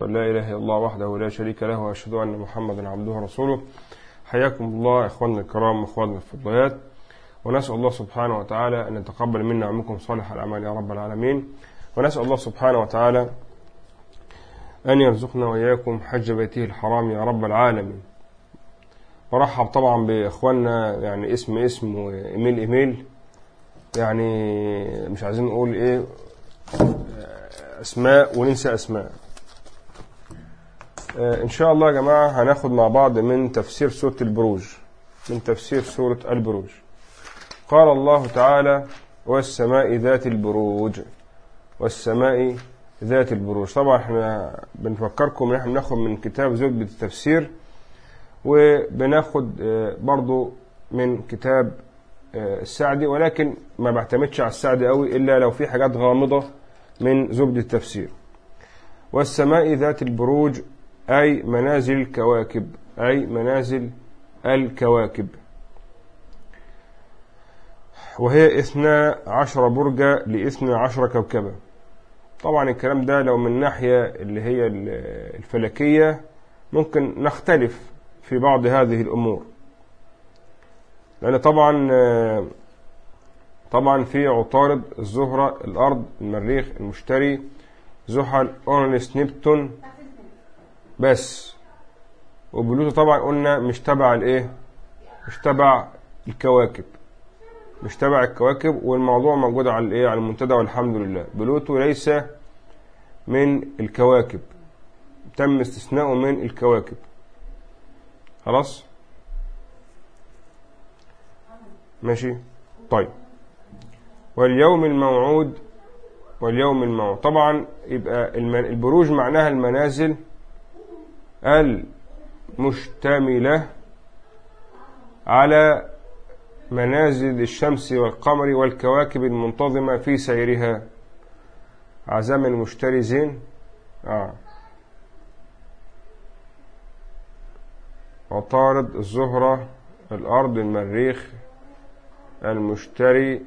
لا إله إلا الله وحده لا شريك له وأشهد أن محمدا عبده ورسوله. حياكم الله إخواننا الكرام وإخواننا الفضيات ونسأل الله سبحانه وتعالى أن يتقبل منا ومنكم صالح الأعمال يا رب العالمين. ونسأل الله سبحانه وتعالى أن يرزقنا وإياكم حج بيته الحرام يا رب العالمين. ورحب طبعا بإخواننا يعني اسم اسم وإيميل إيميل. يعني مش عايزين نقول إيه أسماء وننسى أسماء. إن شاء الله يا جماعة هناخد مع بعض من تفسير سورة البروج. من تفسير سورة البروج. قال الله تعالى والسماء ذات البروج. والسماء ذات البروج. طبعا إحنا بنفكركم إن إحنا بناخد من كتاب زبدة التفسير وبناخد برضو من كتاب السعدي ولكن ما بعتمدش على السعدي قوي إلا لو في حاجات غامضة من زبدة التفسير. والسماء ذات البروج أي منازل الكواكب أي منازل الكواكب. وهي اثنا عشر برجة لاثنى عشر كوكبة. طبعا الكلام ده لو من ناحية اللي هي الفلكية ممكن نختلف في بعض هذه الأمور. لأن طبعا طبعا في عطارد الزهرة الأرض المريخ المشتري زحل أورانوس نبتون بس. وبلوتو طبعا قلنا مش تبع الإيه؟ مش تبع الكواكب. مش تبع الكواكب والموضوع موجود على الإيه؟ على المنتدى والحمد لله. بلوتو ليس من الكواكب. تم استثناؤه من الكواكب. خلاص؟ ماشي؟ طيب. واليوم الموعود واليوم الموعود. طبعا يبقى البروج معناها المنازل المشتملة على منازل الشمس والقمر والكواكب المنتظمة في سيرها عزم المشتري زين آه. الزهرة الأرض المريخ المشتري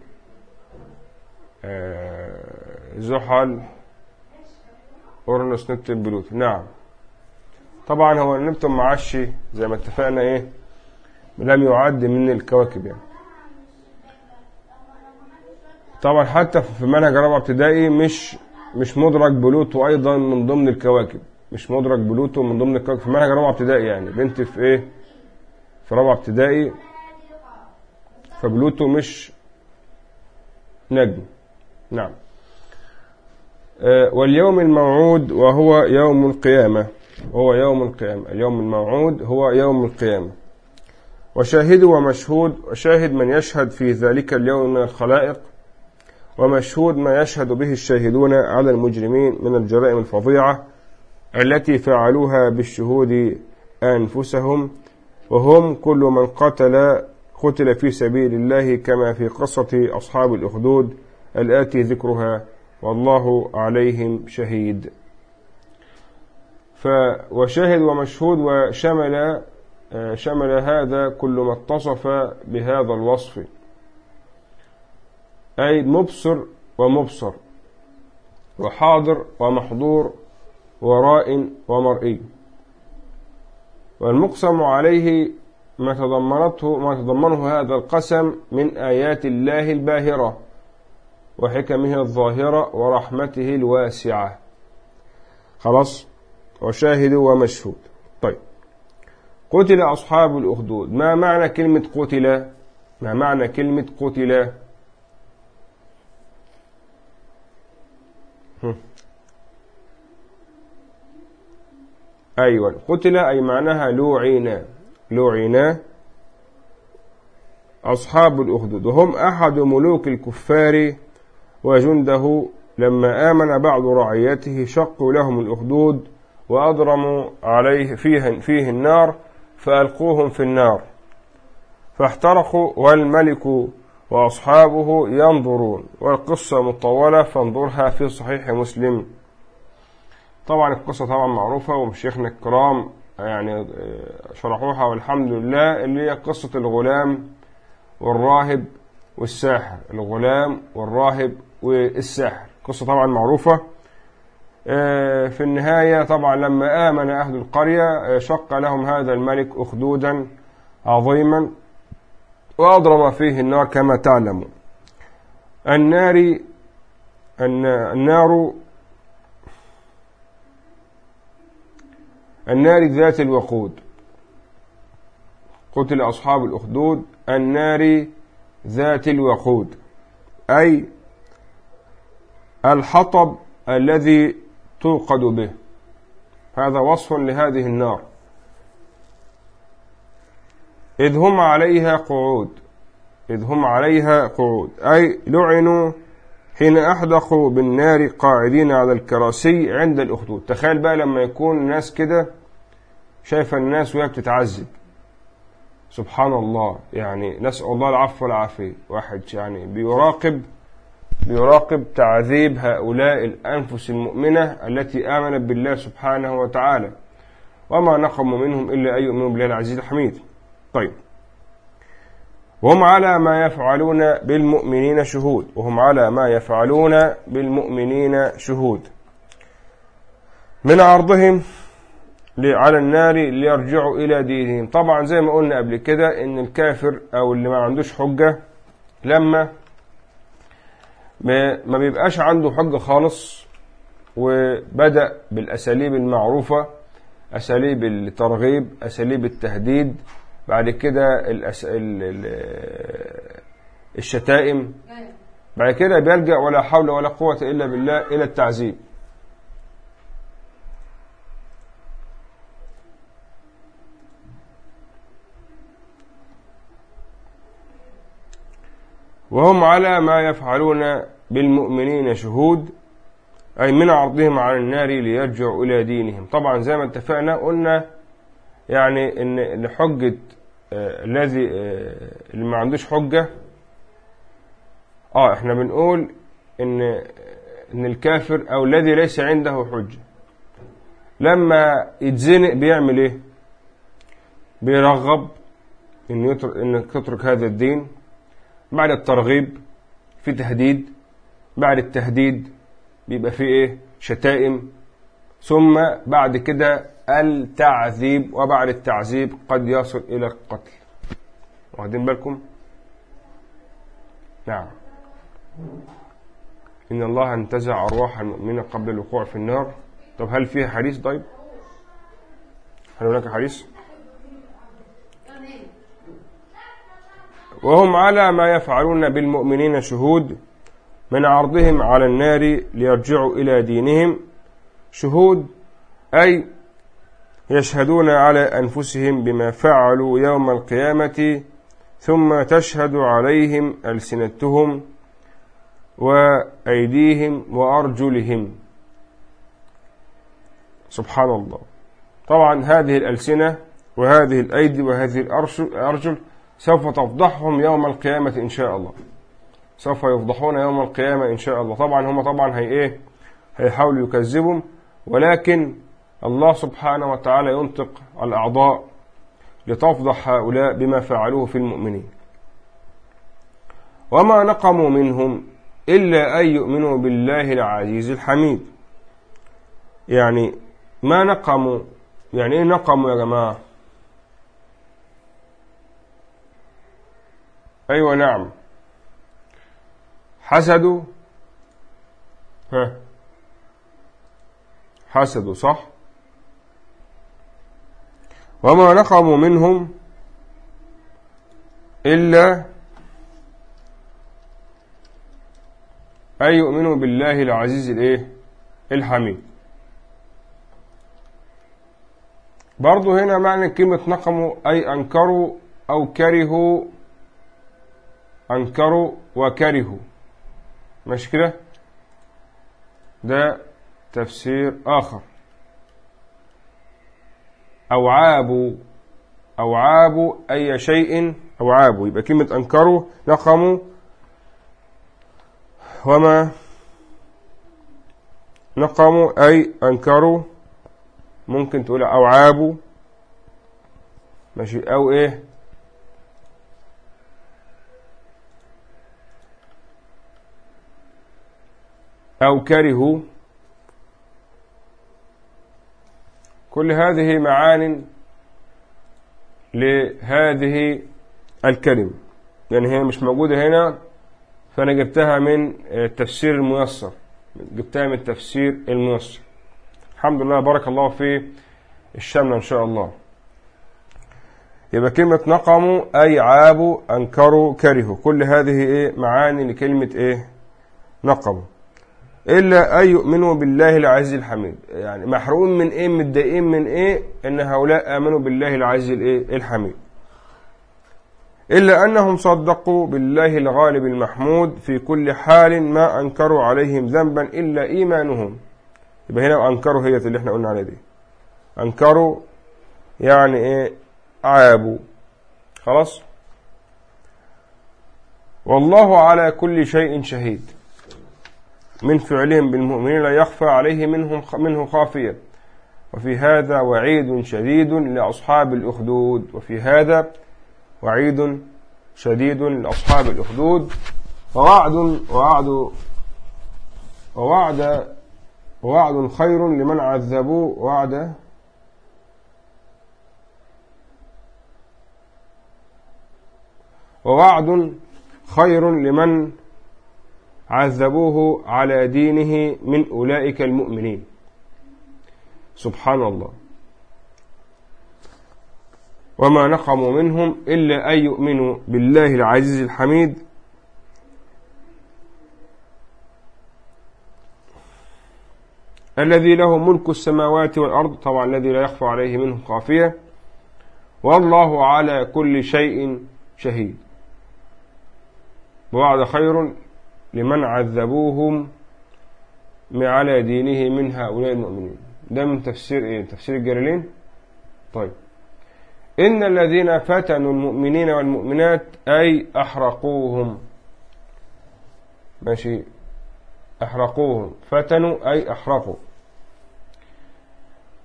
آه. زحل أورنوس نبتون بلوتو نعم طبعا هو نبتون معاش زي ما اتفقنا إيه لم يعد من الكواكب يعني. طبعا حتى في منهج رابعه ابتدائي مش مش مدرج بلوتو أيضا من ضمن الكواكب مش مدرج بلوتو من ضمن الكواكب. في منهج رابعه ابتدائي يعني بنتي في إيه؟ في رابعه ابتدائي فبلوتو مش نجم. نعم. واليوم الموعود وهو يوم القيامة. وهو يوم القيامة اليوم الموعود هو يوم القيامة. وشاهد ومشهود وشاهد من يشهد في ذلك اليوم من الخلائق ومشهود ما يشهد به الشاهدون على المجرمين من الجرائم الفظيعة التي فعلوها بالشهود أنفسهم وهم كل من قتل قتل في سبيل الله كما في قصة أصحاب الأخدود الآتي ذكرها والله عليهم شهيد. ف وشاهد ومشهود وشمل شمل هذا كل ما اتصف بهذا الوصف. أي مبصر ومبصر وحاضر ومحضور وراء ومرئي. والمقسم عليه ما تضمنته ما تضمنه هذا القسم من آيات الله الباهرة وحكمه الظاهرة ورحمته الواسعة. خلاص؟ وشاهد ومشهود. طيب. قتل أصحاب الأخدود. ما معنى كلمة قتل؟ ما معنى كلمة قتل؟ أيوة. قتل أي معناها لوعينا لوعينا أصحاب الأخدود. وهم أحد ملوك الكفار وجنده لما آمن بعض رعيته شقوا لهم الأخدود وأضرموا عليه فيه, فيه النار فألقوهم في النار. فاحترقوا والملك وأصحابه ينظرون والقصة مطولة فانظرها في صحيح مسلم. طبعا القصة طبعا معروفة ومشيخنا الكرام يعني شرحوها والحمد لله اللي هي قصة الغلام والراهب والساحر. الغلام والراهب والساحر. قصة طبعا معروفة. آه، في النهاية طبعا لما آمن أهل القرية آه، شق لهم هذا الملك أخدودا عظيما وأضرم فيه النار كما تعلمون. النار النار النار ذات الوقود. قتل أصحاب الأخدود النار ذات الوقود. أي الحطب الذي توقد به. هذا وصف لهذه النار. إذ هم عليها قعود. إذ هم عليها قعود. أي لعنوا حين أحدقوا بالنار قاعدين على الكراسي عند الأخدود. تخيل بقى لما يكون الناس كده شايفة الناس وهي بتتعذب. سبحان الله. يعني نسأل الله العفو والعافية. واحد يعني بيراقب بيراقب تعذيب هؤلاء الأنفس المؤمنة التي آمنت بالله سبحانه وتعالى. وما نقم منهم إلا أن يؤمنوا بالله العزيز الحميد. طيب. وهم على ما يفعلون بالمؤمنين شهود. وهم على ما يفعلون بالمؤمنين شهود. من عرضهم على النار ليرجعوا إلى دينهم. طبعا زي ما قلنا قبل كده إن الكافر أو اللي ما عندوش حجة لما ما بيبقاش عنده حجة خالص وبدأ بالأساليب المعروفة أساليب الترغيب أساليب التهديد بعد كده الأس... ال... الشتائم بعد كده بيلجأ ولا حول ولا قوة إلا بالله إلى التعذيب. وهم على ما يفعلون بالمؤمنين شهود أي من عرضهم على النار ليرجعوا إلى دينهم. طبعا زي ما اتفقنا قلنا يعني إن حجة آه، الذي آه، اللي ما عندوش حجة آه إحنا بنقول إن إن الكافر أو الذي ليس عنده حجة لما يتزنق بيعمل إيه؟ بيرغب إن يترك انك تترك هذا الدين. بعد الترغيب في تهديد بعد التهديد بيبقى في إيه؟ شتائم. ثم بعد كده التعذيب وبعد التعذيب قد يصل إلى القتل. واخدين بالكم؟ نعم. إن الله انتزع أرواح المؤمنين قبل الوقوع في النار. طب هل فيها حديث طيب؟ هل هناك حديث؟ وهم على ما يفعلون بالمؤمنين شهود من عرضهم على النار ليرجعوا إلى دينهم. شهود أي يشهدون على أنفسهم بما فعلوا يوم القيامة ثم تشهد عليهم ألسنتهم وأيديهم وأرجلهم. سبحان الله. طبعا هذه الألسنة وهذه الأيدي وهذه الأرجل سوف تفضحهم يوم القيامة إن شاء الله. سوف يفضحون يوم القيامة إن شاء الله. طبعا هم طبعا هي إيه؟ هيحاولوا يكذبهم. ولكن الله سبحانه وتعالى ينطق الأعضاء لتفضح هؤلاء بما فعلوه في المؤمنين. وما نقموا منهم إلا أن يؤمنوا بالله العزيز الحميد. يعني ما نقموا؟ يعني إيه نقموا يا جماعة؟ أيوة نعم. حسدوا ها. حسدوا صح. وما نقموا منهم إلا أن يؤمنوا بالله العزيز الإيه؟ الحميد. برضو هنا معنى كلمة نقموا أي أنكروا أو كرهوا أنكروا وكرهوا. مش كده؟ ده تفسير آخر. أوعاب أوعاب أي شيء أوعاب. يبقى كلمة أنكروا نقموا. وما نقموا أي أنكروا. ممكن تقول أوعاب. ماشي. أو إيه؟ أو كرهوا. كل هذه معان لهذه الكلمة. يعني هي مش موجودة هنا فأنا جبتها من التفسير الميسر. جبتها من التفسير الميسر. الحمد لله بارك الله في الشمل إن شاء الله. يبقى كلمة نقموا أي عابوا أنكروا كرهوا. كل هذه إيه؟ معاني لكلمة إيه؟ نقموا إلا أن يؤمنوا بالله العزيز الحميد. يعني محروم من إيه متضايقين من إيه إن هؤلاء آمنوا بالله العزيز الإيه الحميد. إلا أنهم صدقوا بالله الغالب المحمود في كل حال ما أنكروا عليهم ذنبا إلا إيمانهم. يبقى هنا أنكروا هي اللي إحنا قلنا عليها دي. أنكروا يعني إيه عابوا. خلاص؟ والله على كل شيء شهيد. من فعلهم بالمؤمنين لا يخفى عليه منهم منه خافية. وفي هذا وعيد شديد لأصحاب الأخدود. وفي هذا وعيد شديد لأصحاب الأخدود. ووعد ووعد ووعد ووعد خير لمن عذبوا وعد ووعد خير لمن عذبوه على دينه من أولئك المؤمنين. سبحان الله وما نقموا منهم إلا أن يؤمنوا بالله العزيز الحميد. الذي له ملك السماوات والأرض طبعا الذي لا يخفى عليه منه خافية. والله على كل شيء شهيد. وعد خير لمن عذبوهم على دينه من هؤلاء المؤمنين. ده من تفسير إيه؟ تفسير الجلالين؟ طيب. إن الذين فتنوا المؤمنين والمؤمنات أي أحرقوهم. ماشي. أحرقوهم. فتنوا أي أحرقوا.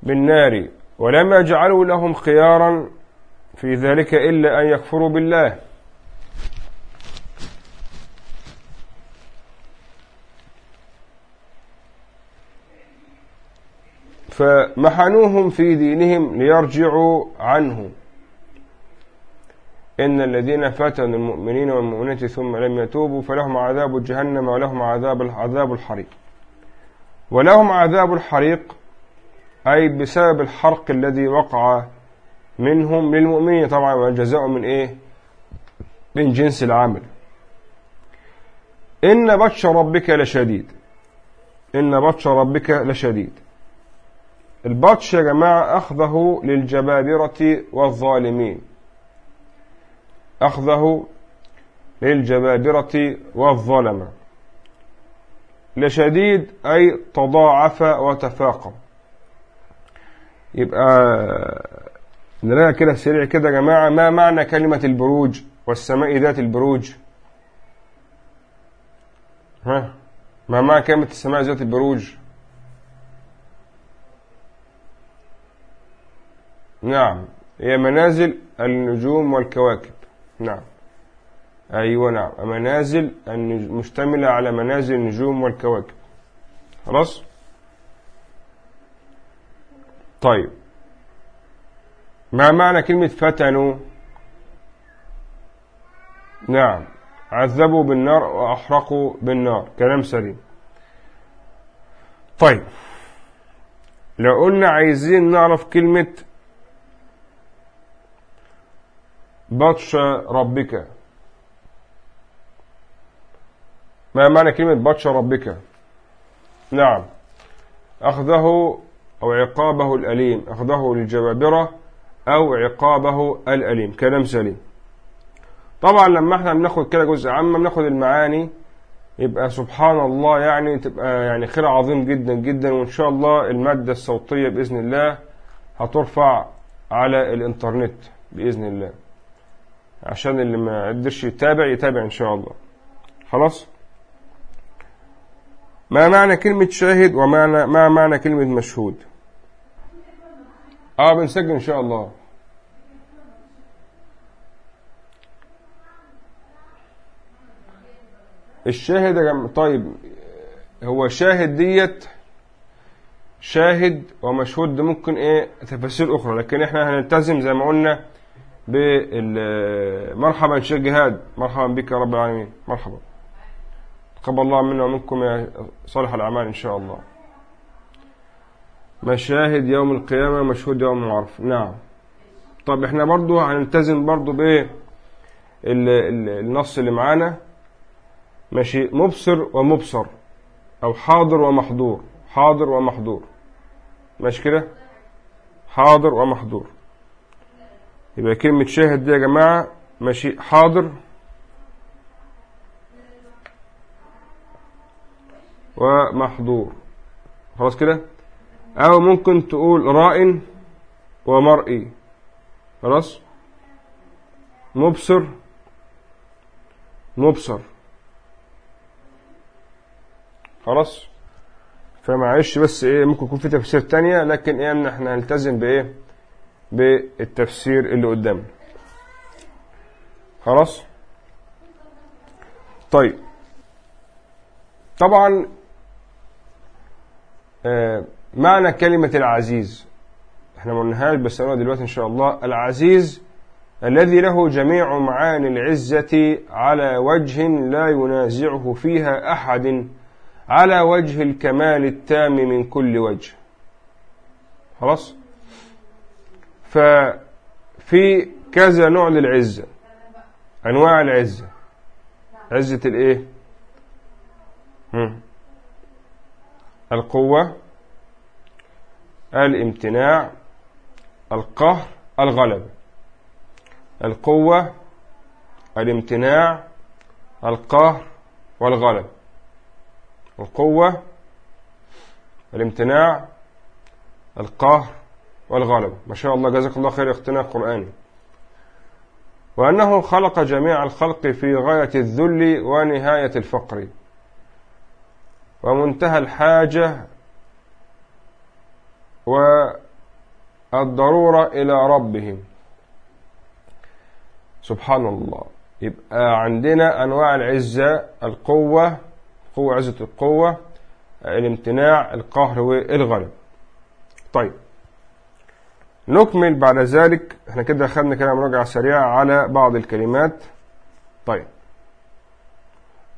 بالنار. ولم يجعلوا لهم خيارا في ذلك إلا أن يكفروا بالله. فمحنوهم في دينهم ليرجعوا عنه. إن الذين فتنوا المؤمنين والمؤمنات ثم لم يتوبوا فلهم عذاب جهنم ولهم عذاب عذاب الحريق. ولهم عذاب الحريق أي بسبب الحرق الذي وقع منهم للمؤمنين. طبعا والجزاء من إيه؟ من جنس العمل. إن بطش ربك لشديد. إن بطش ربك لشديد. البطش يا جماعة أخذه للجبابرة والظالمين. أخذه للجبابرة والظلمة. لشديد أي تضاعف وتفاقم. يبقى نلاقي كده سريع كده يا جماعة ما معنى كلمة البروج والسماء ذات البروج؟ ها؟ ما معنى كلمة السماء ذات البروج؟ نعم. هي منازل النجوم والكواكب. نعم. أيوة نعم. منازل مشتملة على منازل النجوم والكواكب. خلاص؟ طيب. ما معنى كلمة فتنوا؟ نعم. عذبوا بالنار وأحرقوا بالنار. كلام سليم. طيب. لو قلنا عايزين نعرف كلمة بطش ربك. ما معنى كلمة بطش ربك؟ نعم. أخذه أو عقابه الأليم. أخذه للجبابرة أو عقابه الأليم. كلام سليم. طبعا لما إحنا بناخد كده جزء عام بناخد المعاني يبقى سبحان الله يعني تبقى يعني خير عظيم جدا جدا. وإن شاء الله المادة الصوتية بإذن الله هترفع على الإنترنت بإذن الله. عشان اللي ما قدرش يتابع يتابع إن شاء الله. خلاص؟ ما معنى كلمة شاهد ومعنى ما معنى كلمة مشهود؟ آه بنسجل إن شاء الله. الشاهد يا طيب هو شاهد ديت شاهد ومشهود ممكن إيه؟ تفاسير أخرى لكن إحنا هنلتزم زي ما قلنا مرحبا شيخ جهاد. مرحبا بك يا رب العالمين. مرحبا. تقبل الله منا ومنكم يا صالح الأعمال إن شاء الله. مشاهد يوم القيامة مشهود يوم العرف. نعم. طب إحنا برضو هنلتزم برضو بايه النص اللي معانا. ماشي. مبصر ومبصر. أو حاضر ومحضور. حاضر ومحضور. ماشي كده؟ حاضر ومحضور. يبقى كلمة شاهد دي يا جماعة ماشي. حاضر. ومحضور. خلاص كده؟ أو ممكن تقول راء ومرئي. خلاص؟ مبصر. مبصر. خلاص؟ فمعلش بس إيه ممكن يكون في تفسير تانية لكن إيه إحنا هنلتزم بإيه؟ بالتفسير اللي قدامنا خلاص؟ طيب. طبعا آه معنى كلمة العزيز. إحنا ما قلناهاش بس أنا دلوقتي إن شاء الله. العزيز الذي له جميع معاني العزة على وجه لا ينازعه فيها أحد على وجه الكمال التام من كل وجه. خلاص؟ ففي كذا نوع للعزة. أنواع العزة. عزة الإيه؟ القوة الامتناع القهر الغلبة. القوة الامتناع القهر والغلبة. القوة الامتناع القهر والغلبة ما شاء الله. جزاك الله خير اختنا قرآني. وأنه خلق جميع الخلق في غاية الذل ونهاية الفقر. ومنتهى الحاجة والضرورة إلى ربهم. سبحان الله يبقى عندنا أنواع العزة. القوة قوة عزة القوة. الامتناع القهر والغلب طيب. نكمل بعد ذلك. إحنا كده خدنا كده مراجعة سريعة على بعض الكلمات. طيب.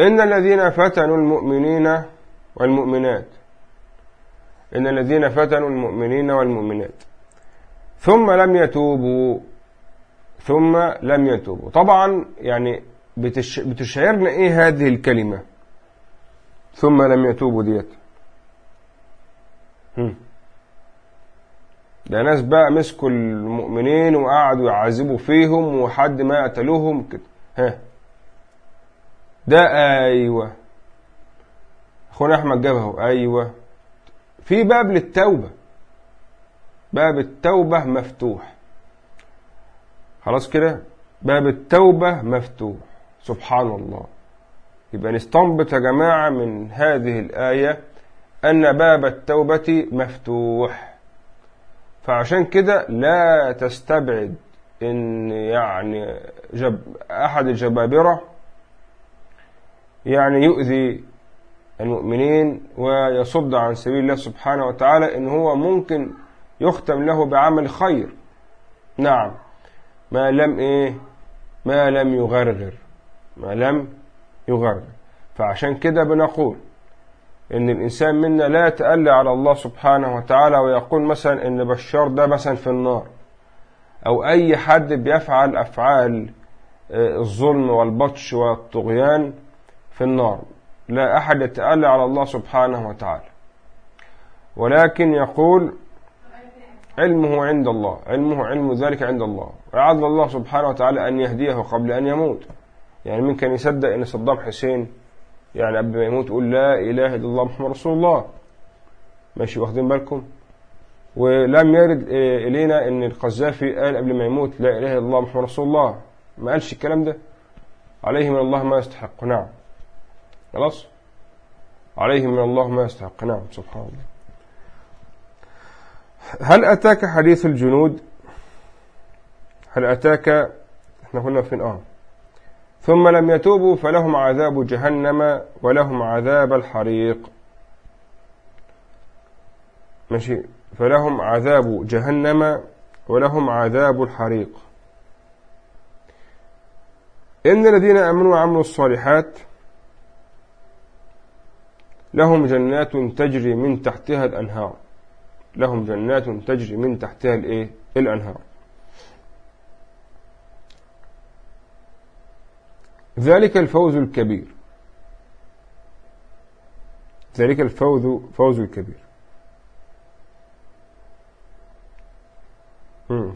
إن الذين فتنوا المؤمنين والمؤمنات. إن الذين فتنوا المؤمنين والمؤمنات. ثم لم يتوبوا. ثم لم يتوبوا. طبعا يعني بتش... بتشعرنا إيه هذه الكلمة؟ ثم لم يتوبوا ديت. ده ناس بقى مسكوا المؤمنين وقعدوا يعذبوا فيهم وحد ما قتلوهم كده. ها. ده أيوه. أخونا أحمد جابه أيوه. في باب للتوبة. باب التوبة مفتوح. خلاص كده؟ باب التوبة مفتوح. سبحان الله. يبقى نستنبط يا جماعة من هذه الآية أن باب التوبة مفتوح. فعشان كده لا تستبعد إن يعني جب أحد الجبابرة يعني يؤذي المؤمنين ويصد عن سبيل الله سبحانه وتعالى إن هو ممكن يختم له بعمل خير. نعم. ما لم إيه؟ ما لم يغرغر. ما لم يغرغر. فعشان كده بنقول إن الإنسان منا لا يتألى على الله سبحانه وتعالى ويقول مثلا إن بشار ده مثلا في النار أو أي حد بيفعل أفعال آه، الظلم والبطش والطغيان في النار. لا أحد يتألى على الله سبحانه وتعالى. ولكن يقول علمه عند الله علمه علم ذلك عند الله. وعد الله سبحانه وتعالى أن يهديه قبل أن يموت. يعني من كان يصدق أن صدام حسين يعني قبل ما يموت يقول لا إله إلا الله محمد رسول الله. ماشي واخدين بالكم؟ ولم يرد إلينا أن القذافي قال قبل ما يموت لا إله إلا الله محمد رسول الله. ما قالش الكلام ده؟ عليه من الله ما يستحق. نعم. خلاص؟ عليه من الله ما يستحق. نعم سبحان الله. هل أتاك حديث الجنود؟ هل أتاك؟ إحنا قلنا فين؟ آه. ثم لم يتوبوا فلهم عذاب جهنم ولهم عذاب الحريق. ماشي. فلهم عذاب جهنم ولهم عذاب الحريق. إن الذين آمنوا وعملوا الصالحات لهم جنات تجري من تحتها الأنهار. لهم جنات تجري من تحتها الإيه؟ الأنهار. ذلك الفوز الكبير. ذلك الفوز فوز الكبير.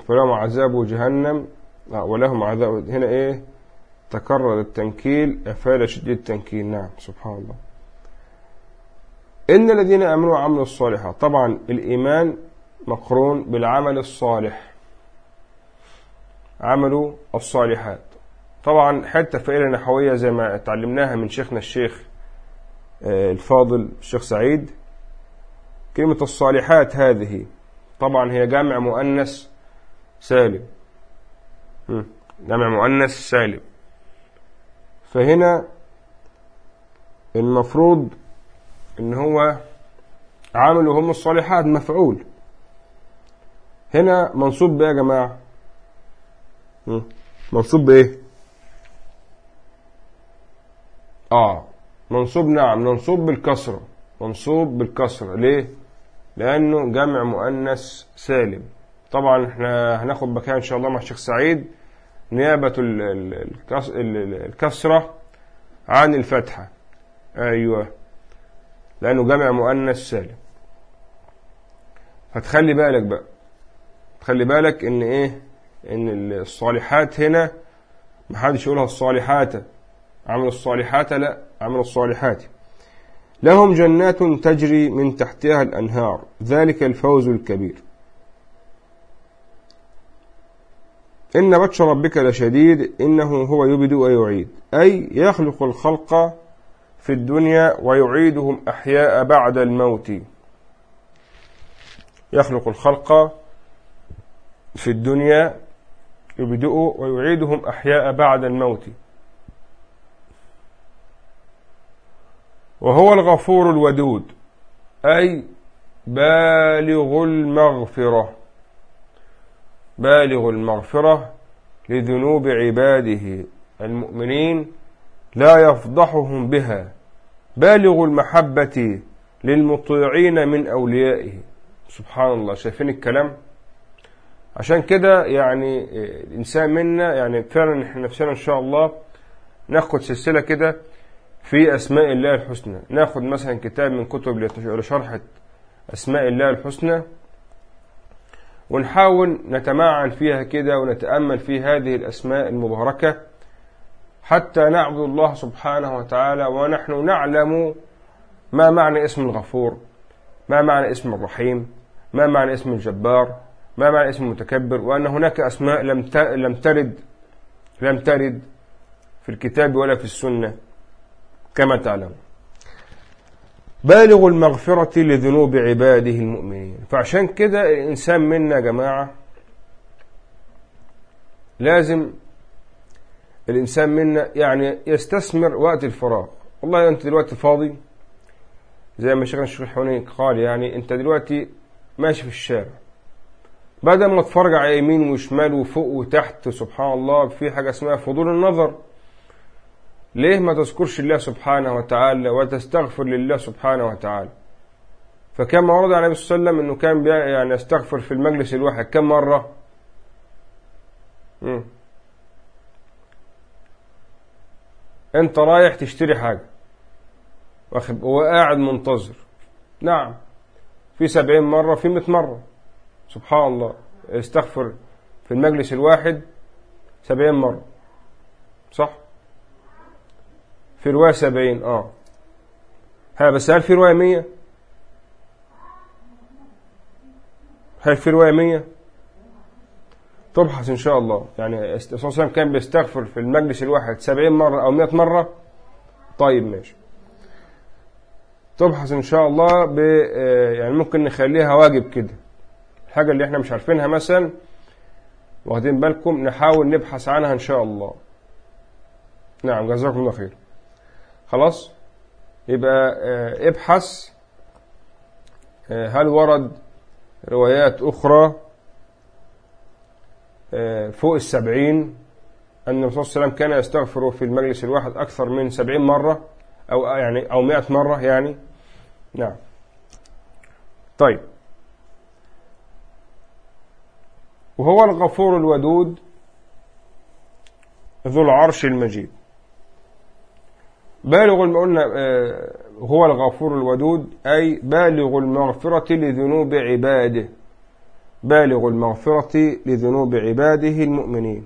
فلهم عذاب جهنم. آه، ولهم عذاب. هنا إيه؟ تكرر التنكيل افاد شديد التنكيل. نعم سبحان الله. إن الذين آمنوا وعملوا الصالحات طبعا الإيمان مقرون بالعمل الصالح. عملوا الصالحات. طبعا حتى فائدة نحوية زي ما تعلمناها من شيخنا الشيخ آه، الفاضل الشيخ سعيد. كلمة الصالحات هذه طبعا هي جمع مؤنث سالم. جمع مؤنث سالم. فهنا المفروض إن هو عاملوا هم الصالحات مفعول. هنا منصوب بإيه يا جماعة؟ منصوب بإيه؟ آه. منصوب نعم منصوب بالكسرة منصوب بالكسرة ليه؟ لأنه جمع مؤنث سالم. طبعا إحنا هناخد مكان إن شاء الله مع الشيخ سعيد. نيابة الكسرة عن الفتحة. أيوة. لأنه جمع مؤنث سالم. فتخلي بالك بقى. تخلي بالك إن إيه؟ إن الصالحات هنا محدش يقولها الصالحات. عمل الصالحات لا عمل الصالحات. لهم جنات تجري من تحتها الأنهار. ذلك الفوز الكبير. إن بطش ربك لشديد إنه هو يبدو ويعيد. أي يخلق الخلق في الدنيا ويعيدهم أحياء بعد الموت. يخلق الخلق في الدنيا يبدأ ويعيدهم أحياء بعد الموت. وهو الغفور الودود أي بالغ المغفرة بالغ المغفرة لذنوب عباده المؤمنين لا يفضحهم بها بالغ المحبة للمطيعين من أوليائه. سبحان الله شايفين الكلام؟ عشان كده يعني الإنسان منا يعني فعلا إحنا نفسنا إن شاء الله ناخد سلسلة كده في أسماء الله الحسنى. ناخد مثلا كتاب من كتب لشرح أسماء الله الحسنى ونحاول نتمعن فيها كده ونتأمل في هذه الأسماء المباركة حتى نعبد الله سبحانه وتعالى ونحن نعلم ما معنى اسم الغفور ما معنى اسم الرحيم ما معنى اسم الجبار ما معنى اسم المتكبر وأن هناك أسماء لم لم ترد لم ترد في الكتاب ولا في السنة. كما تعلم. بالغ المغفرة لذنوب عباده المؤمنين. فعشان كده الإنسان منا يا جماعة لازم الإنسان منا يعني يستثمر وقت الفراغ. والله أنت دلوقتي فاضي؟ زي ما شيخنا الشيخ الحوني قال يعني أنت دلوقتي ماشي في الشارع. بدل ما تتفرج على يمين وشمال وفوق وتحت سبحان الله في حاجة اسمها فضول النظر. ليه ما تذكرش الله سبحانه وتعالى وتستغفر لله سبحانه وتعالى؟ فكما ورد عليه وسلم إنه كان يعني يستغفر في المجلس الواحد كم مرة؟ مم. أنت رايح تشتري حاجة. واخد هو قاعد منتظر. نعم. في سبعين مرة في مئة مرة. سبحان الله. يستغفر في المجلس الواحد سبعين مرة. صح؟ في رواية سبعين آه. ها بس هل في رواية مية؟ هل في رواية مية؟ تبحث إن شاء الله. يعني الرسول صلى الله عليه وسلم كان بيستغفر في المجلس الواحد سبعين مرة أو مئة مرة. طيب ماشي. تبحث إن شاء الله ب آه، يعني ممكن نخليها واجب كده. الحاجة اللي إحنا مش عارفينها مثلا واخدين بالكم نحاول نبحث عنها إن شاء الله. نعم جزاكم الله خير. خلاص؟ يبقى آه، ابحث آه، هل ورد روايات أخرى آه، فوق السبعين؟ أن الرسول صلى الله عليه وسلم كان يستغفر في المجلس الواحد أكثر من سبعين مرة أو يعني أو مئة مرة يعني. نعم. طيب. وهو الغفور الودود ذو العرش المجيد. بالغ قلنا آه، هو الغفور الودود أي بالغ المغفرة لذنوب عباده. بالغ المغفرة لذنوب عباده المؤمنين.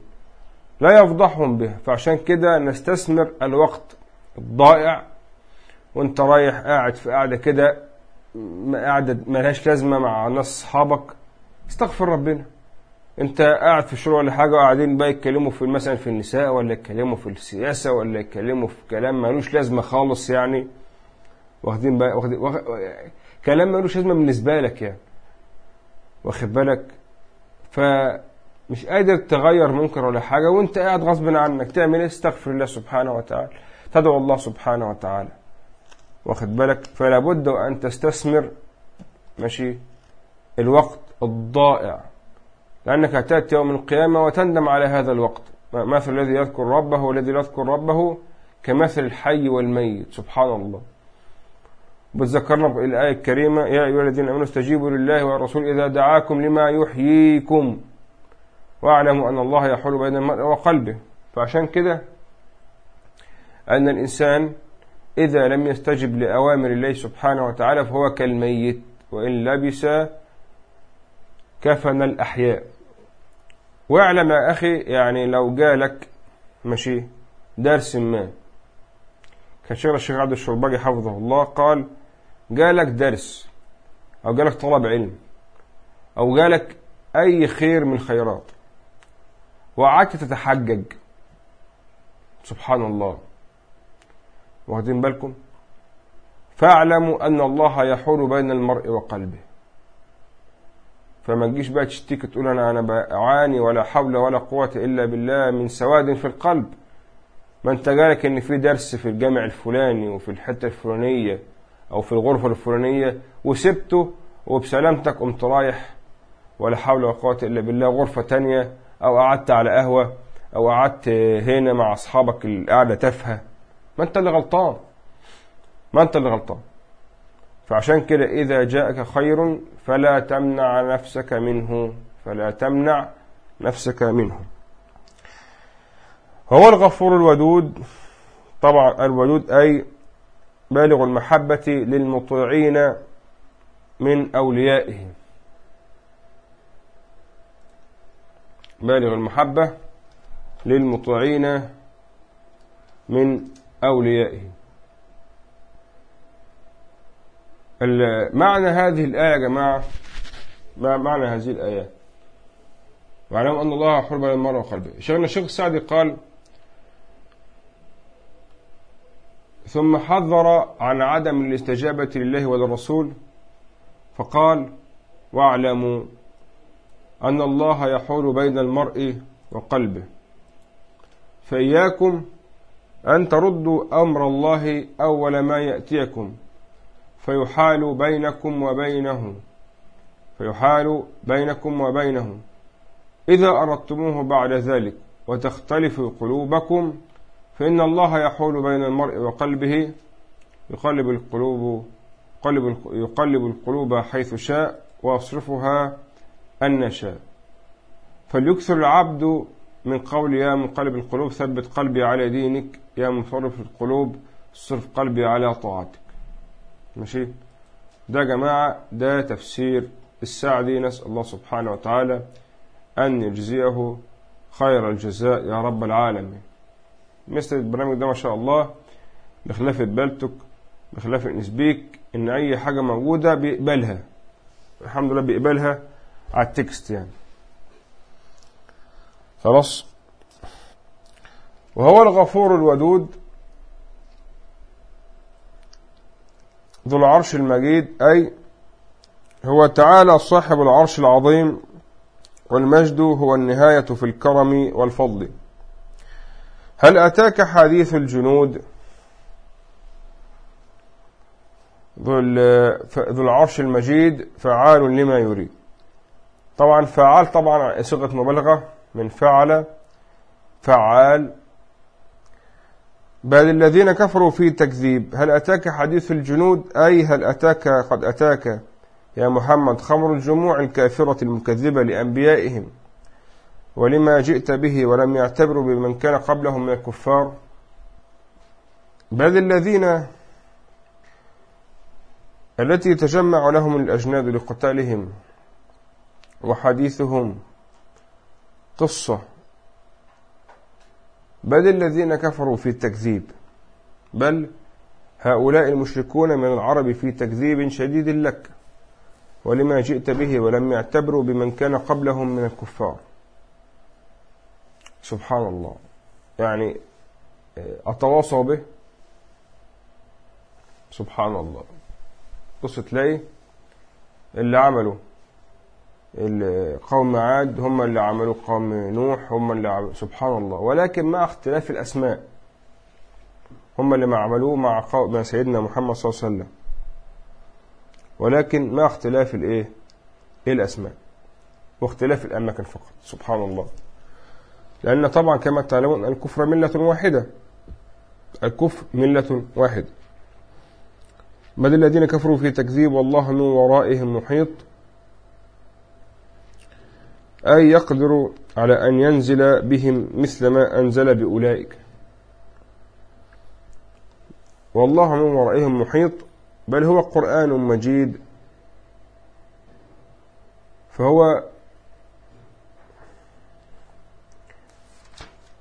لا يفضحهم به فعشان كده نستثمر الوقت الضائع. وانت رايح قاعد في قاعدة كده قاعدة ملهاش لازمة مع ناس أصحابك استغفر ربنا. انت قاعد في الشغل ولا حاجة وقاعدين بقى يتكلموا في مثلا في النساء ولا يتكلموا في السياسة ولا يتكلموا في كلام ملوش لازمة خالص يعني. واخدين بقى واخدين واخ... كلام ملوش لازمة بالنسبة لك يعني. واخد بالك؟ فمش قادر تغير منكر ولا حاجة وانت قاعد غصب عنك تعمل إيه؟ استغفر الله سبحانه وتعالى. تدعو الله سبحانه وتعالى. واخد بالك؟ فلا بد أن تستثمر ماشي الوقت الضائع. لأنك هتأتي يوم القيامة وتندم على هذا الوقت. مثل الذي يذكر ربه والذي لا يذكر ربه كمثل الحي والميت. سبحان الله بتذكرنا الآية الكريمة يا أيها الذين آمنوا استجيبوا لله والرسول إذا دعاكم لما يحييكم. واعلموا أن الله يحول بين المرء وقلبه. فعشان كده أن الإنسان إذا لم يستجب لأوامر الله سبحانه وتعالى فهو كالميت وإن لبس كفن الأحياء. واعلم يا أخي يعني لو جالك ماشي درس ما. كان شيخ الشيخ عبد الشرباجي حفظه الله قال جالك درس أو جالك طلب علم أو جالك أي خير من خيرات وقعدت تتحجج سبحان الله. واخدين بالكم؟ فاعلموا أن الله يحول بين المرء وقلبه. فما تجيش بقى تشتكي تقول أنا أنا بعاني ولا حول ولا قوة إلا بالله من سواد في القلب. ما أنت جالك إن في درس في الجامع الفلاني وفي الحتة الفلانية أو في الغرفة الفلانية وسبته وبسلامتك قمت رايح ولا حول ولا قوة إلا بالله. غرفة تانية أو قعدت على قهوة أو قعدت هنا مع أصحابك القعدة تافهة. ما أنت اللي غلطان. ما أنت اللي غلطان. فعشان كده إذا جاءك خير فلا تمنع نفسك منه فلا تمنع نفسك منه. هو الغفور الودود طبعا الودود أي بالغ المحبة للمطيعين من أوليائه. بالغ المحبة للمطيعين من أوليائه. معنى هذه الآية يا جماعة ما معنى هذه الآيات واعلموا أن الله حر بين المرء وقلبه. شيخنا الشيخ السعدي قال ثم حذر عن عدم الاستجابة لله وللرسول فقال واعلموا أن الله يحول بين المرء وقلبه. فإياكم أن تردوا أمر الله أول ما يأتيكم. فيحال بينكم وبينه. فيحال بينكم وبينه. إذا أردتموه بعد ذلك وتختلف قلوبكم فإن الله يحول بين المرء وقلبه. يقلب القلوب يقلب, يقلب القلوب حيث شاء ويصرفها أن شاء. فليكثر العبد من قول يا منقلب القلوب ثبت قلبي على دينك. يا مصرف القلوب صرف قلبي على طاعتك. ماشي؟ ده يا جماعة ده تفسير السعدي نسأل الله سبحانه وتعالى أن يجزيه خير الجزاء يا رب العالمين. مثل البرنامج ده ما شاء الله بخلاف البلتك بخلاف النسبيك إن أي حاجة موجودة بيقبلها. الحمد لله بيقبلها على التكست يعني. خلاص؟ وهو الغفور الودود ذو العرش المجيد أي هو تعالى صاحب العرش العظيم والمجد هو النهاية في الكرم والفضل. هل أتاك حديث الجنود؟ ذو العرش المجيد فعال لما يريد. طبعا فعال طبعا صيغة مبالغة من فعل فعال بل الذين كفروا في تكذيب. هل أتاك حديث الجنود؟ أي هل أتاك؟ قد أتاك يا محمد خمر الجموع الكافرة المكذبة لأنبيائهم. ولما جئت به ولم يعتبروا بمن كان قبلهم من الكفار. بل الذين التي تجمع لهم الأجناد لقتالهم وحديثهم قصة. بل الذين كفروا في التكذيب. بل هؤلاء المشركون من العرب في تكذيب شديد لك ولما جئت به ولم يعتبروا بمن كان قبلهم من الكفار. سبحان الله. يعني أتواصوا به. سبحان الله. بص تلاقي اللي عملوا قوم عاد هم اللي عملوا قوم نوح هم اللي عملوا سبحان الله ولكن مع اختلاف الأسماء هم اللي ما عملوه مع قوم سيدنا محمد صلى الله عليه وسلم. ولكن مع اختلاف الايه؟ الأسماء. واختلاف الأماكن فقط سبحان الله لأن طبعا كما تعلمون الكفر ملة واحدة. الكفر ملة واحدة بل الذين كفروا في تكذيب والله من ورائهم محيط. أي يقدر على أن ينزل بهم مثل ما أنزل بأولئك. والله من ورائهم محيط بل هو قرآن مجيد. فهو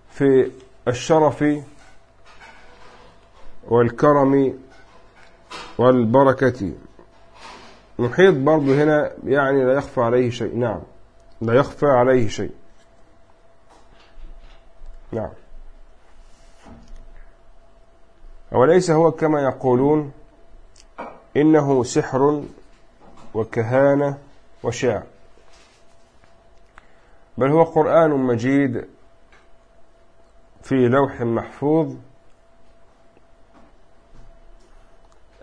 في الشرف والكرم والبركة. محيط برضه هنا يعني لا يخفى عليه شيء. نعم. لا يخفى عليه شيء. نعم. وليس هو كما يقولون إنه سحر وكهانة وشعر بل هو قرآن مجيد في لوح محفوظ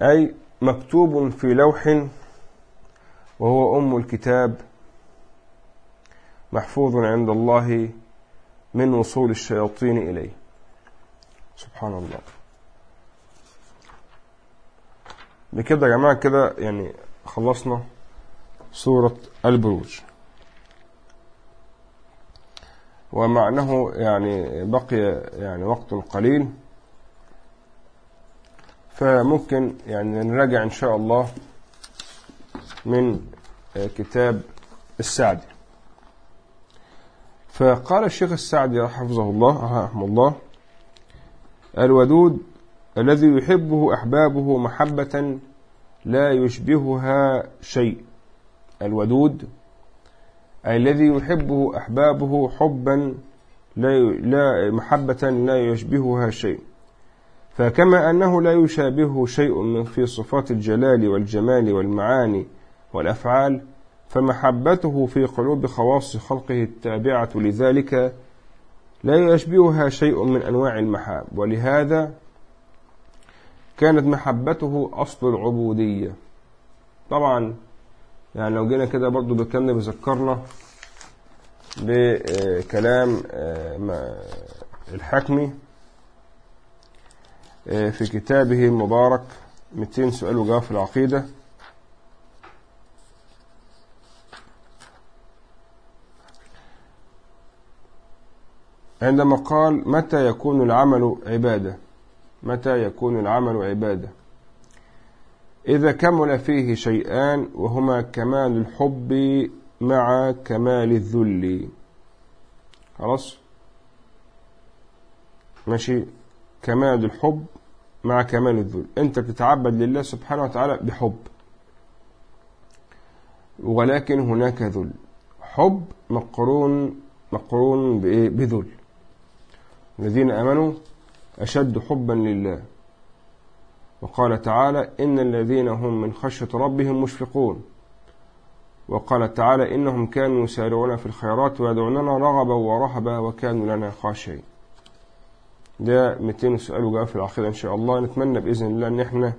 أي مكتوب في لوح وهو أم الكتاب. محفوظ عند الله من وصول الشياطين إليه. سبحان الله. بكده يا جماعة كده يعني خلصنا سورة البروج. ومع أنه يعني بقي يعني وقت قليل. فممكن يعني نراجع إن شاء الله من كتاب السعدي فقال الشيخ السعدي حفظه الله رحمه الله الودود الذي يحبه أحبابه محبة لا يشبهها شيء. الودود الذي يحبه أحبابه حبا لا لا محبة لا يشبهها شيء. فكما أنه لا يشابهه شيء من في صفات الجلال والجمال والمعاني والأفعال فمحبته في قلوب خواص خلقه التابعة لذلك لا يشبهها شيء من أنواع المحاب ولهذا كانت محبته أصل العبودية. طبعا يعني لو جينا كده برضو بكلمنا بذكرنا بكلام آه، الحكمي آه، في كتابه المبارك 200 سؤال وجواب في العقيدة. عندما قال متى يكون العمل عبادة؟ متى يكون العمل عبادة؟ إذا كمل فيه شيئان وهما كمال الحب مع كمال الذل. خلاص؟ ماشي؟ كمال الحب مع كمال الذل. أنت بتتعبد لله سبحانه وتعالى بحب. ولكن هناك ذل. حب مقرون مقرون بذل. الذين آمنوا أشد حبا لله. وقال تعالى إن الذين هم من خشية ربهم مشفقون. وقال تعالى إنهم كانوا يسارعون في الخيرات ويدعوننا رغبا ورهبا وكانوا لنا خاشعين. ده 200 سؤال وجواب في العقيدة إن شاء الله. نتمنى بإذن الله إن إحنا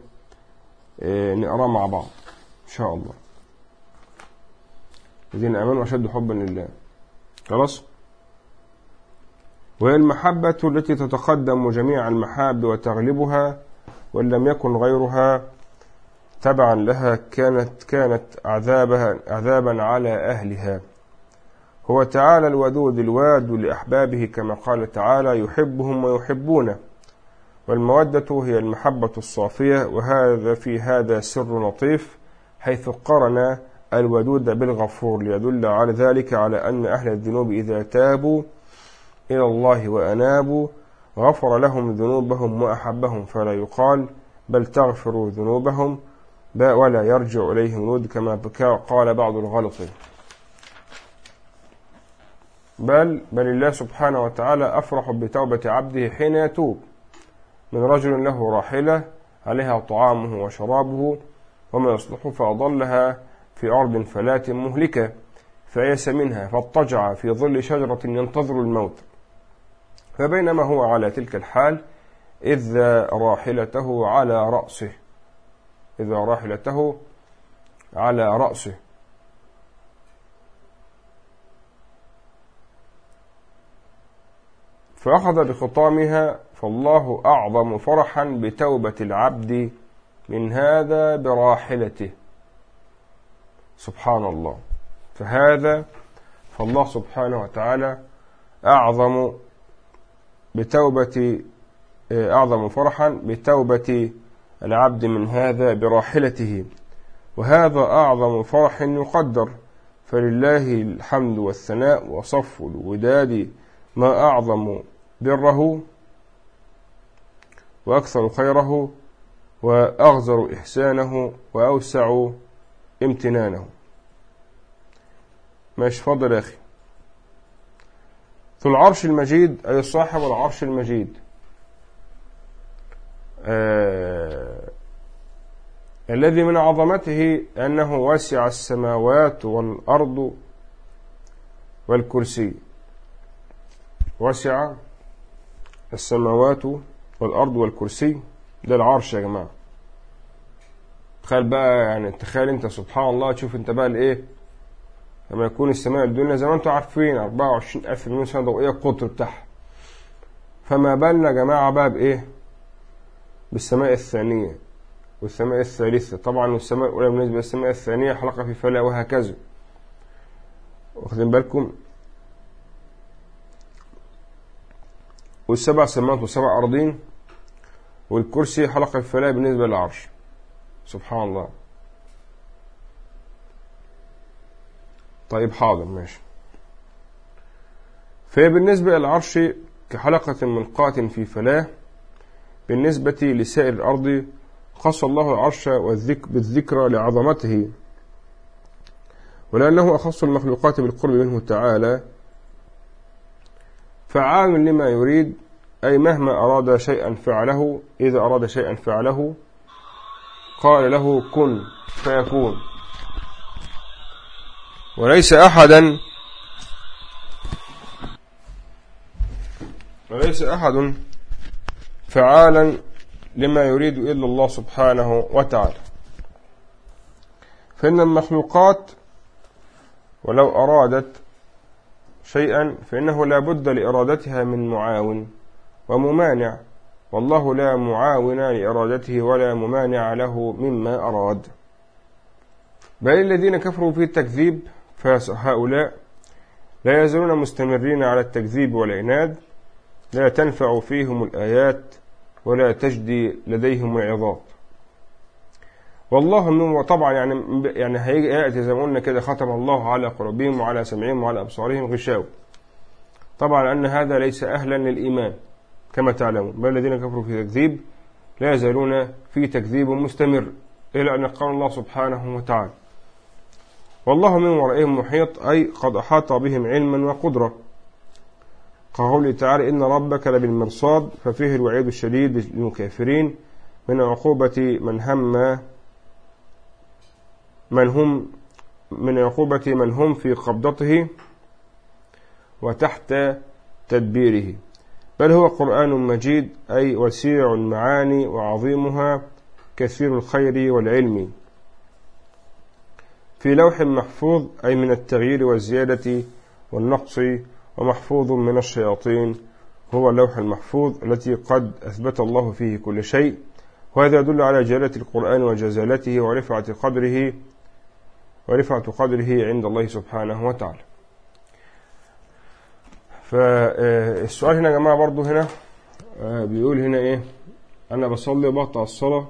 آه، نقراه مع بعض إن شاء الله. الذين آمنوا أشد حبا لله. خلاص؟ وهي المحبة التي تتقدم جميع المحاب وتغلبها وإن لم يكن غيرها تبعا لها كانت كانت عذابها عذابا على أهلها. هو تعالى الودود الواد لأحبابه كما قال تعالى يحبهم ويحبونه. والمودة هي المحبة الصافية وهذا في هذا سر لطيف حيث قرن الودود بالغفور ليدل على ذلك على أن أهل الذنوب إذا تابوا إلى الله وأنابوا. غفر لهم ذنوبهم وأحبهم فلا يقال بل تغفر ذنوبهم ولا يرجع إليهم ود كما قال بعض الغلطين بل بل الله سبحانه وتعالى أفرح بتوبة عبده حين يتوب. من رجل له راحلة عليها طعامه وشرابه وما يصلح فأضلها في أرض فلاة مهلكة فيأس منها فاضطجع في ظل شجرة ينتظر الموت. فبينما هو على تلك الحال إذ راحلته على رأسه. إذا راحلته على رأسه. فأخذ بخطامها فالله أعظم فرحا بتوبة العبد من هذا براحلته. سبحان الله. فهذا فالله سبحانه وتعالى أعظم بتوبة أعظم فرحا بتوبة العبد من هذا براحلته. وهذا أعظم فرح يقدر. فلله الحمد والثناء وصف الوداد ما أعظم بره وأكثر خيره وأغزر إحسانه وأوسع امتنانه. ماشي فضل يا أخي. ذو العرش المجيد أي صاحب العرش المجيد. آه الذي من عظمته أنه وسع السماوات والأرض والكرسي. وسع السماوات والأرض والكرسي. ده العرش يا جماعة. تخيل بقى يعني تخيل انت سبحان الله تشوف انت بقى الإيه؟ لما يكون السماء الدنيا زي ما أنتم عارفين 24 ألف مليون سنة ضوئية القطر بتاعها. فما بالنا يا جماعة بقى بإيه؟ بالسماء الثانية والسماء الثالثة. طبعا والسماء الأولى بالنسبة للسماء الثانية حلقة في فلا وهكذا. واخدين بالكم؟ والسبع سماوات والسبع أرضين والكرسي حلقة في فلا بالنسبة للعرش. سبحان الله. طيب حاضر ماشي. فهي بالنسبة للعرش كحلقة ملقاة في فلاه بالنسبة لسائر الأرض خص الله العرش بالذكرى لعظمته ولأنه أخص المخلوقات بالقرب منه تعالى فعال لما يريد أي مهما أراد شيئا فعله إذا أراد شيئا فعله قال له كن فيكون. وليس أحدا وليس أحد فعالا لما يريد إلا الله سبحانه وتعالى. فإن المخلوقات ولو أرادت شيئا فإنه لا بد لإرادتها من معاون وممانع. والله لا معاون لإرادته ولا ممانع له مما أراد. بل الذين كفروا في التكذيب فهؤلاء لا يزالون مستمرين على التكذيب والعناد لا تنفع فيهم الآيات ولا تجدي لديهم العظات. والله من طبعا يعني يعني هيجي ياتي زي ما قلنا كده ختم الله على قلوبهم وعلى سمعهم وعلى أبصارهم غشاوة. طبعا أن هذا ليس أهلا للإيمان كما تعلمون. بل الذين كفروا في تكذيب لا يزالون في تكذيب مستمر إلى أن قال الله سبحانه وتعالى. والله من ورائهم محيط أي قد أحاط بهم علما وقدرة. كقوله تعالى إن ربك لبالمرصاد ففيه الوعيد الشديد للمكافرين من عقوبة من هم من هم من عقوبة من هم في قبضته وتحت تدبيره. بل هو قرآن مجيد أي وسيع المعاني وعظيمها كثير الخير والعلم. في لوح محفوظ أي من التغيير والزيادة والنقص ومحفوظ من الشياطين هو اللوح المحفوظ التي قد أثبت الله فيه كل شيء. وهذا يدل على جلالة القرآن وجزالته ورفعة قدره ورفعة قدره عند الله سبحانه وتعالى. فالسؤال هنا يا جماعة برضو هنا آه، بيقول هنا إيه؟ أنا بصلي وبقطع الصلاة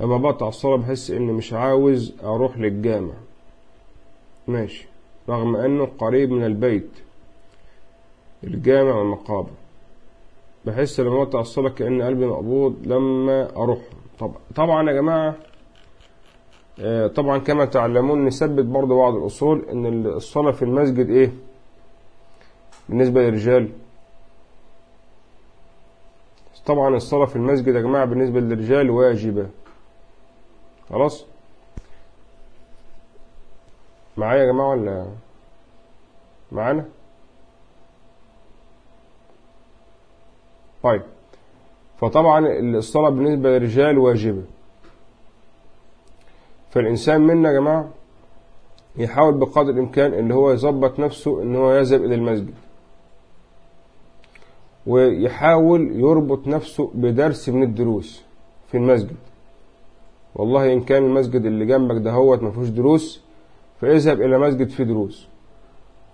لما بقطع الصلاة بحس إني مش عاوز أروح للجامع. ماشي. رغم أنه قريب من البيت. الجامع والمقابر. بحس لما بقطع الصلاة كأن قلبي مقبوض لما أروح. طب طبعا يا جماعة آه، طبعا كما تعلمون نثبت برضو بعض الأصول إن الصلاة في المسجد إيه؟ بالنسبة للرجال. طبعا الصلاة في المسجد يا جماعة بالنسبة للرجال واجبة. خلاص. معايا يا جماعة ولا معانا؟ طيب. فطبعا الصلاة بالنسبة للرجال واجبة. فالإنسان منا يا جماعة يحاول بقدر الإمكان إن هو يظبط نفسه إن هو يذهب إلى المسجد. ويحاول يربط نفسه بدرس من الدروس في المسجد. والله إن كان المسجد اللي جنبك ده هو ما فيهوش دروس فاذهب إلى مسجد فيه دروس.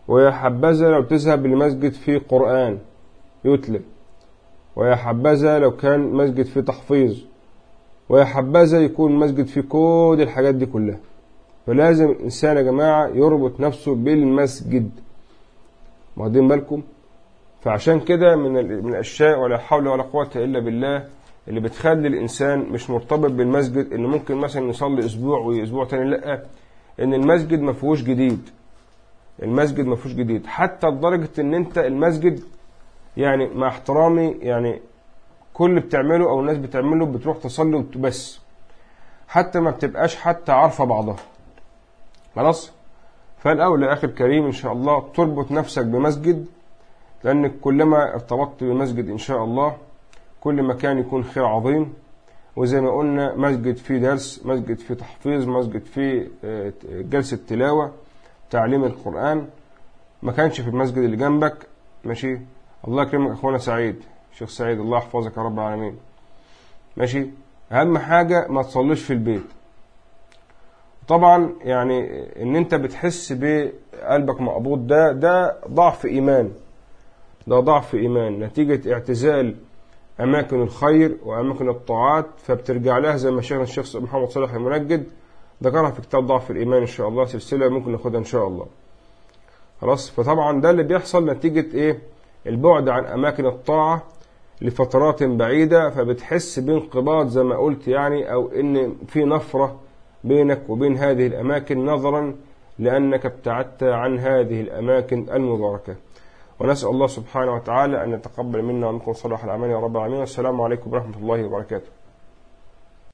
ويا حبذا لو تذهب لمسجد فيه قرآن يتلى. ويا حبذا لو كان مسجد فيه تحفيظ. ويا حبذا يكون مسجد فيه كل الحاجات دي كلها. فلازم الإنسان يا جماعة يربط نفسه بالمسجد. واخدين بالكم؟ فعشان كده من الأشياء ولا حول ولا قوة إلا بالله. اللي بتخلي الإنسان مش مرتبط بالمسجد إنه ممكن مثلا يصلي أسبوع وأسبوع تاني لأ إن المسجد ما فيهوش جديد. المسجد ما فيهوش جديد. حتى لدرجة إن أنت المسجد يعني مع احترامي يعني كل بتعمله أو الناس بتعمله بتروح تصلي بس حتى ما بتبقاش حتى عارفة بعضها. خلاص؟ فالاولى أخي الكريم إن شاء الله تربط نفسك بمسجد لأنك كلما ارتبطت بمسجد إن شاء الله كل مكان يكون خير عظيم. وزي ما قلنا مسجد فيه درس مسجد فيه تحفيظ مسجد فيه آه، جلسة تلاوة تعليم القرآن. ما كانش في المسجد اللي جنبك. ماشي؟ الله يكرمك أخونا سعيد. شيخ سعيد الله يحفظك يا رب العالمين. ماشي؟ أهم حاجة ما تصليش في البيت. طبعا يعني إن أنت بتحس بقلبك مقبوض ده ده ضعف إيمان. ده ضعف إيمان. نتيجة اعتزال أماكن الخير وأماكن الطاعات فبترجع لها زي ما شيخنا الشيخ محمد صالح المنجد ذكرها في كتاب ضعف الإيمان إن شاء الله سلسلة ممكن ناخدها إن شاء الله. خلاص؟ فطبعا ده اللي بيحصل نتيجة إيه؟ البعد عن أماكن الطاعة لفترات بعيدة فبتحس بانقباض زي ما قلت يعني أو إن في نفرة بينك وبين هذه الأماكن نظرا لأنك ابتعدت عن هذه الأماكن المباركة. ونسأل الله سبحانه وتعالى أن يتقبل منا ومنكم صالح الأعمال. يا رب العالمين. والسلام عليكم ورحمة الله وبركاته.